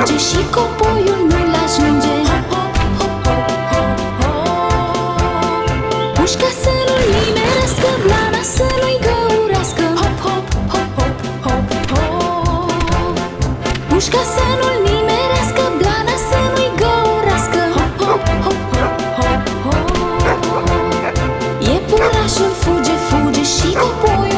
ajunge Și copoiul nu-l ajunge Pușca să nu-l nimerească Blana să nu-i găurească. Hop, hop, hop, hop, hop, hop Pușca să nu-l nimerească Blana să nu-i găurească. Hop, hop, hop, hop, hop, hop Iepurașul fuge, fuge Și copoiul